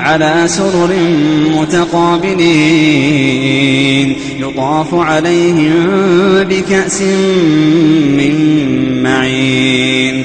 على سرر متقابلين يطاف عليهم بكأس من معين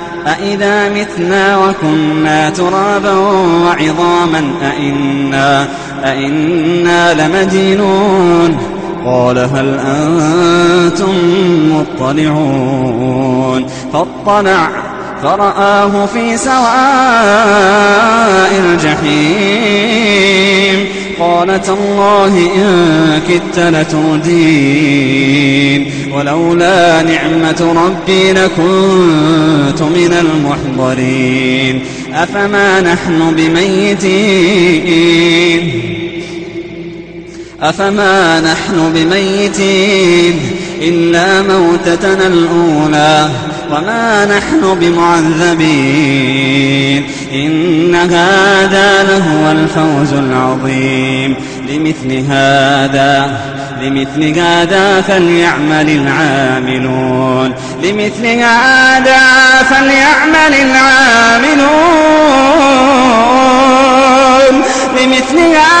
أئذا متنا وكنا ترابا وعظاما أئنا, أئنا لمدينون قال هل أنتم مطلعون فاطلع فرآه في سواء الجحيم قال تالله إن كدت لتردين ولولا نعمة ربي لكنت من المحضرين أفما نحن بميتين أفما نحن بميتين إلا موتتنا الأولى وما نحن بمعذبين. إن هذا لهو الفوز العظيم. لمثل هذا لمثل هذا فليعمل العاملون. لمثل هذا فليعمل العاملون. لمثل هذا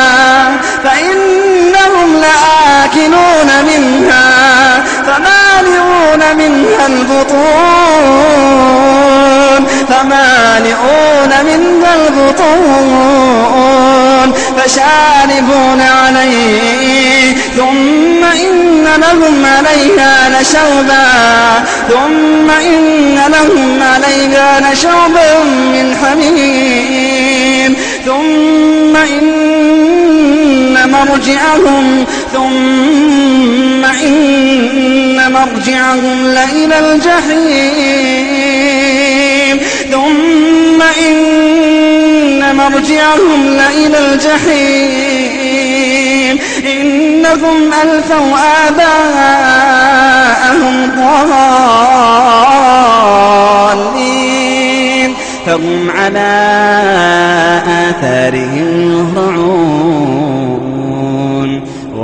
البطون. فمالئون منها البطون. فشاربون عليه. ثم إن لهم عليها لشوبا ثم إن لهم عليها لشوبا من حميم. ثم إن مرجعهم. ثم مرجعهم لإلى الجحيم. ثم إن مرجعهم لإلى الجحيم. إنهم ألفوا آباءهم ضالين. فهم على